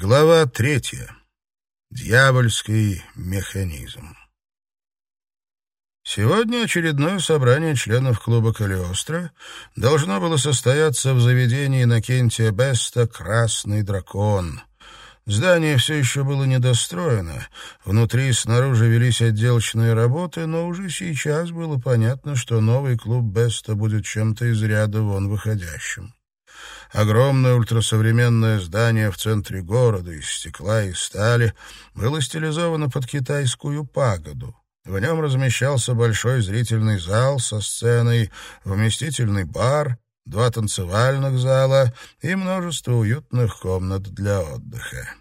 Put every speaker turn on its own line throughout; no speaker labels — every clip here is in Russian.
Глава третья. Дьявольский механизм. Сегодня очередное собрание членов клуба «Калиостро» должно было состояться в заведении Иннокентия Беста «Красный дракон». Здание все еще было недостроено. Внутри и снаружи велись отделочные работы, но уже сейчас было понятно, что новый клуб Беста будет чем-то из ряда вон выходящим. Огромное ультрасовременное здание в центре города из стекла и стали было стилизовано под китайскую пагоду. В нем размещался большой зрительный зал со сценой, вместительный бар, два танцевальных зала и множество уютных комнат для отдыха.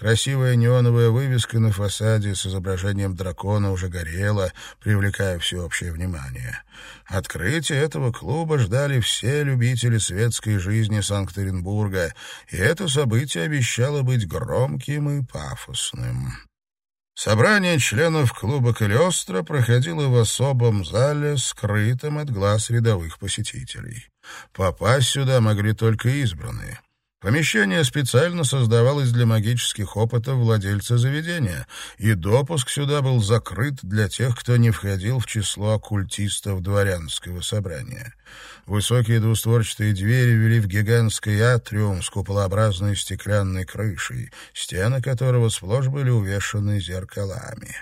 Красивая неоновая вывеска на фасаде с изображением дракона уже горела, привлекая всеобщее внимание. Открытие этого клуба ждали все любители светской жизни Санкт-Петербурга, и это событие обещало быть громким и пафосным. Собрание членов клуба «Калиостро» проходило в особом зале, скрытом от глаз рядовых посетителей. Попасть сюда могли только избранные — Помещение специально создавалось для магических опытов владельца заведения, и допуск сюда был закрыт для тех, кто не входил в число оккультистов дворянского собрания. Высокие двустворчатые двери вели в гигантский атриум с куполообразной стеклянной крышей, стены которого сплошь были увешаны зеркалами.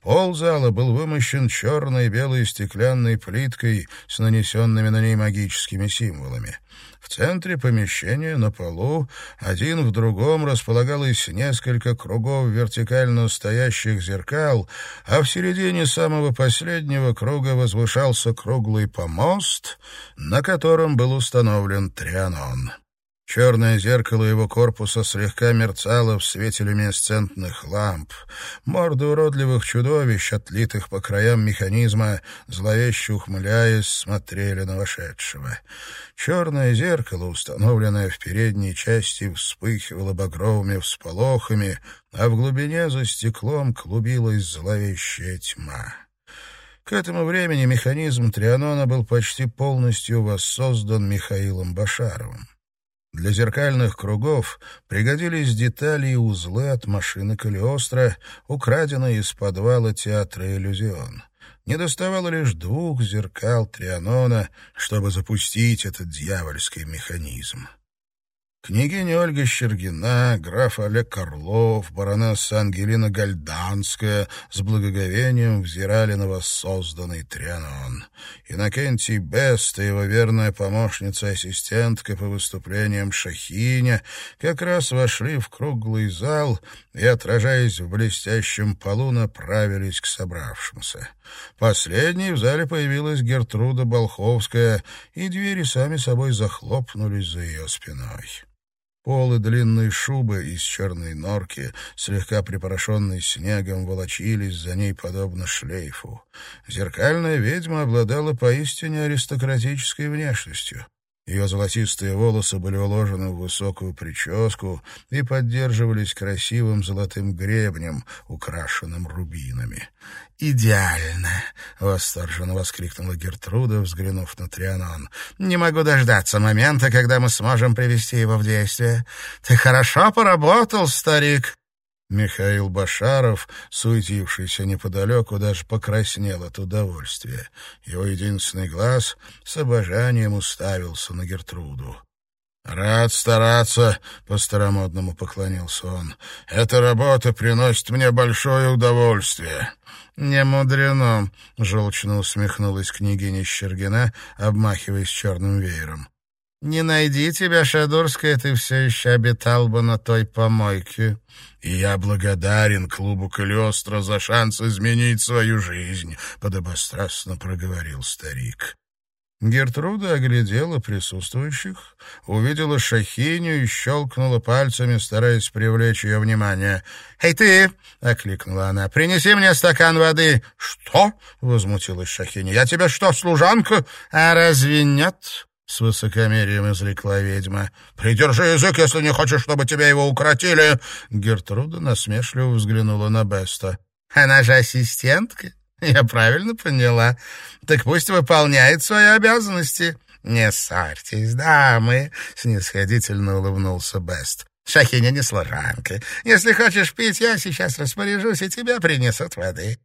Пол зала был вымощен черной и белой стеклянной плиткой с нанесенными на ней магическими символами. В центре помещения на полу один в другом располагалось несколько кругов вертикально стоящих зеркал, а в середине самого последнего круга возвышался круглый помост, на котором был установлен трианон. Черное зеркало его корпуса слегка мерцало в свете люминесцентных ламп. Морды уродливых чудовищ, отлитых по краям механизма, зловеще ухмыляясь, смотрели на вошедшего. Черное зеркало, установленное в передней части, вспыхивало багровыми всполохами, а в глубине за стеклом клубилась зловещая тьма. К этому времени механизм Трианона был почти полностью воссоздан Михаилом Башаровым. Для зеркальных кругов пригодились детали и узлы от машины Калиостро, украденные из подвала театра «Иллюзион». Не доставало лишь двух зеркал Трианона, чтобы запустить этот дьявольский механизм. Княгиня Ольга Щергина, граф Олег Орлов, баронесса Ангелина Гальданская с благоговением взирали на воссозданный Трианон. Иннокентий Бест и его верная помощница-ассистентка по выступлениям Шахиня как раз вошли в круглый зал и, отражаясь в блестящем полу, направились к собравшимся. Последней в зале появилась Гертруда Болховская, и двери сами собой захлопнулись за ее спиной. Полы длинной шубы из черной норки, слегка припорошенной снегом, волочились за ней подобно шлейфу. Зеркальная ведьма обладала поистине аристократической внешностью. Ее золотистые волосы были уложены в высокую прическу и поддерживались красивым золотым гребнем, украшенным рубинами. «Идеально!» — восторженно воскликнула Гертруда, взглянув на Трианон. «Не могу дождаться момента, когда мы сможем привести его в действие. Ты хорошо поработал, старик!» Михаил Башаров, суетившийся неподалеку, даже покраснел от удовольствия. Его единственный глаз с обожанием уставился на Гертруду. «Рад стараться», — по-старомодному поклонился он. «Эта работа приносит мне большое удовольствие». «Не мудрено», — желчно усмехнулась княгиня Щергина, обмахиваясь черным веером. Не найди тебя, Шадурская, ты все еще обитал бы на той помойке. И я благодарен клубу Калиостро за шанс изменить свою жизнь, — подобострастно проговорил старик. Гертруда оглядела присутствующих, увидела шахиню и щелкнула пальцами, стараясь привлечь ее внимание. «Эй, ты!» — окликнула она. «Принеси мне стакан воды!» «Что?» — возмутилась шахиня. «Я тебе что, служанка?» «А разве нет?» — с высокомерием изрекла ведьма. «Придержи язык, если не хочешь, чтобы тебя его укротили!» Гертруда насмешливо взглянула на Беста. «Она же ассистентка, я правильно поняла. Так пусть выполняет свои обязанности». «Не ссорьтесь, дамы!» — снисходительно улыбнулся Бест.
Шахиня не служанка. Если хочешь пить, я сейчас распоряжусь, и тебя принесут воды.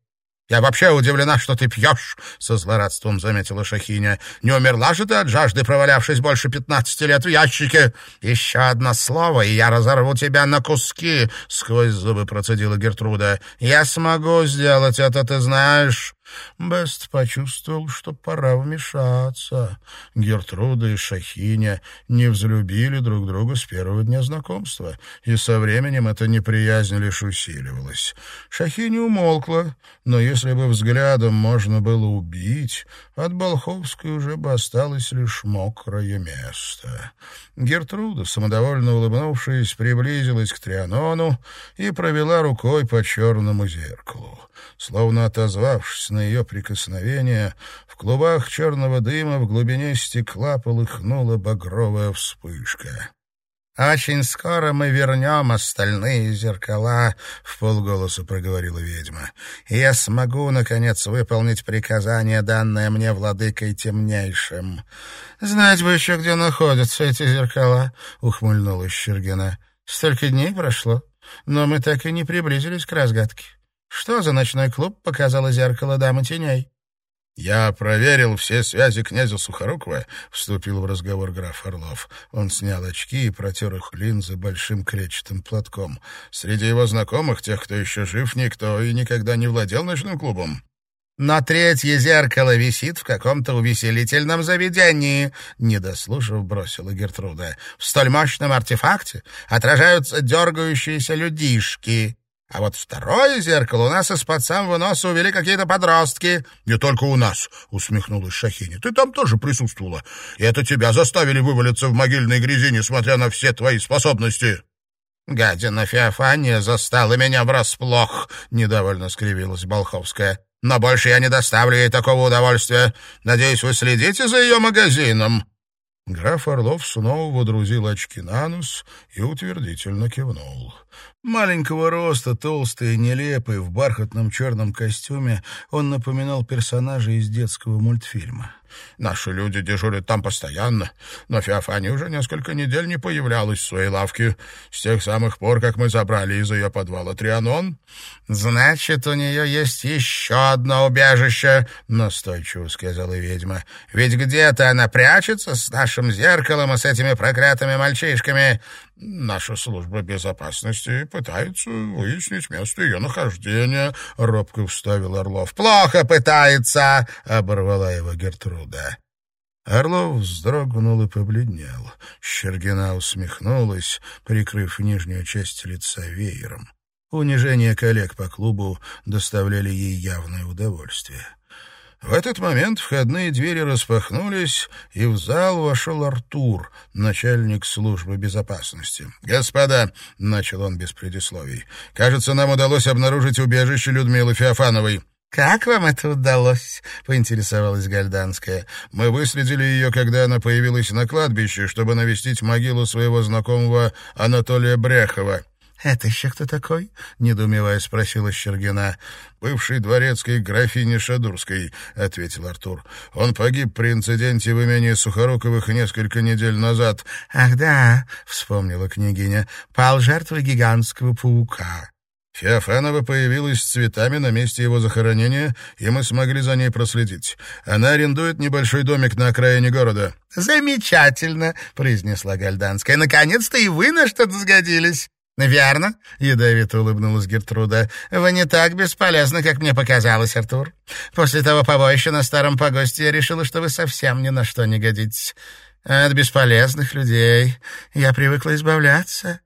«Я вообще удивлена, что ты пьешь», — со злорадством заметила Шахиня. «Не умерла же ты от жажды, провалявшись больше пятнадцати лет в ящике?» «Еще одно слово, и я разорву тебя на куски», — сквозь зубы процедила Гертруда. «Я смогу сделать это, ты знаешь». Бест почувствовал, что пора вмешаться. Гертруда и Шахиня не взлюбили друг друга с первого дня знакомства, и со временем эта неприязнь лишь усиливалась. Шахиня умолкла, но если бы взглядом можно было убить, от Болховской уже бы осталось лишь мокрое место. Гертруда, самодовольно улыбнувшись, приблизилась к Трианону и провела рукой по черному зеркалу. Словно отозвавшись на ее прикосновение, в клубах черного дыма в глубине стекла полыхнула багровая вспышка. «Очень скоро мы вернем остальные зеркала», — в полголоса проговорила ведьма. «И я смогу, наконец, выполнить приказание, данное мне владыкой темнейшим». «Знать бы еще, где находятся эти зеркала», — ухмыльнулась Щергина. «Столько дней прошло, но мы так и не приблизились к разгадке. Что за ночной клуб показало зеркало дамы теней? «Я проверил все связи князя Сухорукова», — вступил в разговор граф Орлов. Он снял очки и протер их линзы большим клетчатым платком. «Среди его знакомых, тех, кто еще жив, никто и никогда не владел ночным клубом». «Но третье зеркало висит в каком-то увеселительном заведении», — недослушав, бросила Гертруда. «В столь мощном артефакте отражаются дергающиеся людишки». А вот второе зеркало у нас из-под самого носа увели какие-то подростки.
— Не только у нас, — усмехнулась Шахини. — Ты там тоже присутствовала. И это тебя заставили вывалиться в могильной грязи, несмотря на все твои способности.
— Гадина Феофания застала меня врасплох, — недовольно скривилась Болховская. — Но больше я не доставлю ей такого удовольствия. Надеюсь, вы следите за ее магазином.
Граф Орлов снова водрузил очки на нос и утвердительно кивнул. Маленького роста, толстый и нелепый, в бархатном черном костюме, он напоминал персонажа из детского мультфильма.
Наши люди дежурят там постоянно, но Феофания уже несколько недель не появлялась в своей лавке с тех самых пор, как мы забрали из ее подвала Трианон. «Значит, у нее есть еще одно убежище», — настойчиво сказала ведьма. «Ведь где-то она прячется с нашим зеркалом и с этими проклятыми мальчишками. Наша служба безопасности пытается выяснить место ее нахождения», — робко вставил Орлов. «Плохо пытается», — оборвала его Гертруда.
Орлов вздрогнул и побледнел. Щергина усмехнулась, прикрыв нижнюю часть лица веером. Унижение коллег по клубу доставляли ей явное удовольствие. В этот момент входные двери распахнулись, и в зал вошел Артур, начальник службы безопасности. «Господа», — начал он без предисловий, — «кажется, нам удалось обнаружить убежище Людмилы Феофановой».
«Как вам это удалось?» — поинтересовалась Гальданская.
«Мы выследили ее, когда она появилась на кладбище, чтобы навестить могилу своего знакомого Анатолия Бряхова».
«Это еще кто такой?» — недоумевая спросила Щергина.
«Бывший дворецкий графини Шадурской», — ответил Артур. «Он погиб при инциденте в имении Сухоруковых несколько недель назад».
«Ах да», — вспомнила княгиня, — «пал жертвой гигантского паука».
Феофанова появилась с цветами на месте его захоронения, и мы смогли за ней проследить. Она арендует небольшой домик на окраине города».
«Замечательно», — произнесла Гальданская. «Наконец-то и вы на что-то сгодились». «Верно», — ядовито улыбнулась Гертруда. «Вы не так бесполезны, как мне показалось, Артур. После того побоища на старом погосте я решила, что вы совсем ни на что не годитесь. От бесполезных людей я привыкла избавляться».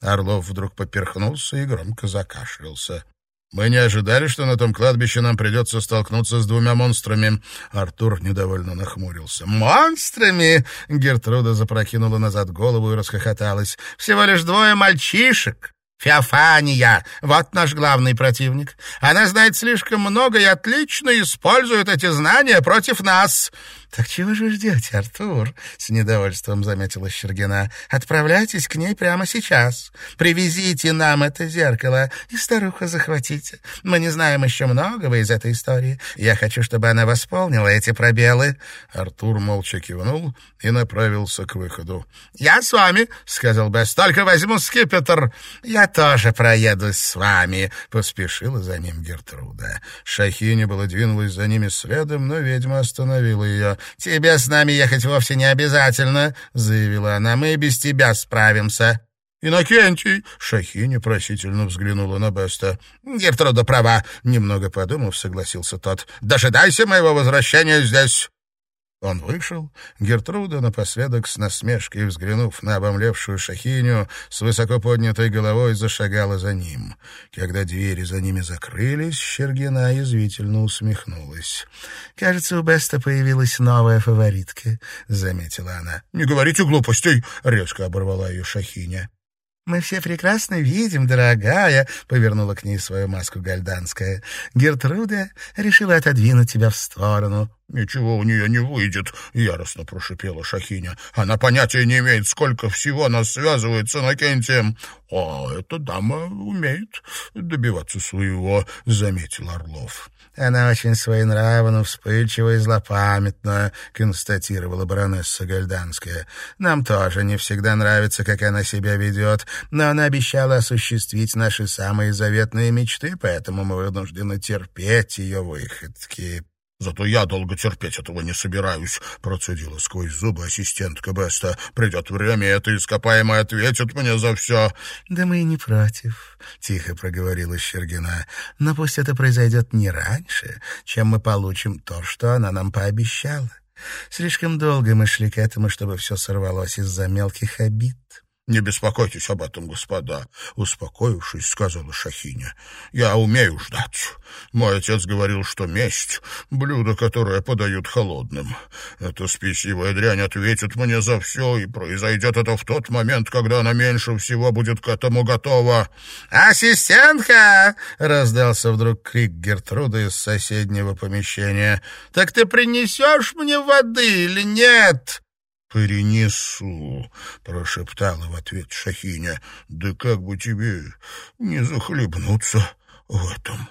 Орлов вдруг поперхнулся и громко закашлялся. «Мы не ожидали, что на том кладбище нам придется столкнуться с двумя монстрами». Артур недовольно нахмурился.
«Монстрами?» — Гертруда запрокинула назад голову и расхохоталась. «Всего лишь двое мальчишек. Феофания, вот наш главный противник. Она знает слишком много и отлично использует эти знания против нас». Так чего же вы ждете, Артур? С недовольством заметила Щергина. Отправляйтесь к ней прямо сейчас. Привезите нам это зеркало и старуха захватите. Мы не знаем еще многого из этой истории. Я хочу, чтобы она восполнила эти пробелы.
Артур молча кивнул и направился к выходу.
«Я с вами», — сказал Бесс, — «только возьму скипетр». «Я тоже проедусь с вами», — поспешила за ним Гертруда.
Шахиня была двинулась за ними следом, но ведьма остановила ее.
«Тебе с нами ехать вовсе не обязательно», — заявила она, — «мы без тебя справимся».
«Иннокентий!» — Шахиня просительно взглянула на Беста.
«Гертруда права», — немного подумав, согласился тот. «Дожидайся моего возвращения здесь».
Он вышел. Гертруда, напоследок с насмешкой взглянув на обомлевшую шахиню, с высоко поднятой головой зашагала за ним. Когда двери за ними закрылись, Щергина язвительно усмехнулась.
«Кажется, у Беста появилась новая фаворитка», — заметила она.
«Не говорите глупостей!» — резко оборвала ее шахиня.
«Мы все прекрасно видим, дорогая», — повернула к ней свою маску гальданская. «Гертруда решила отодвинуть тебя в сторону».
«Ничего у нее не выйдет», — яростно прошипела Шахиня. «Она понятия не имеет, сколько всего нас связывает с Иннокентием». «А эта дама умеет добиваться своего», — заметил Орлов.
«Она очень своенравна, вспыльчива и злопамятна», — констатировала баронесса Гальданская. «Нам тоже не всегда нравится, как она себя ведет, но она обещала осуществить наши самые заветные мечты, поэтому мы вынуждены терпеть ее выходки».
«Зато я долго терпеть этого не собираюсь», — процедила сквозь зубы ассистентка Беста. «Придет время, и эта ископаемая ответит мне за все».
«Да мы и не против», — тихо проговорила Щергина. «Но пусть это произойдет не раньше, чем мы получим то, что она нам пообещала. Слишком долго мы шли к этому, чтобы все сорвалось из-за мелких обид».
«Не беспокойтесь об этом, господа», — успокоившись, сказала Шахиня. «Я умею ждать. Мой отец говорил, что месть — блюдо, которое подают холодным. Эта спесивая дрянь ответит мне за все, и произойдет это в тот момент, когда она меньше всего будет к этому готова».
«Ассистентка!» — раздался вдруг крик Гертруда из соседнего помещения. «Так ты принесешь мне воды или нет?»
«Перенесу», — прошептала в ответ Шахиня. «Да как бы тебе не захлебнуться в этом».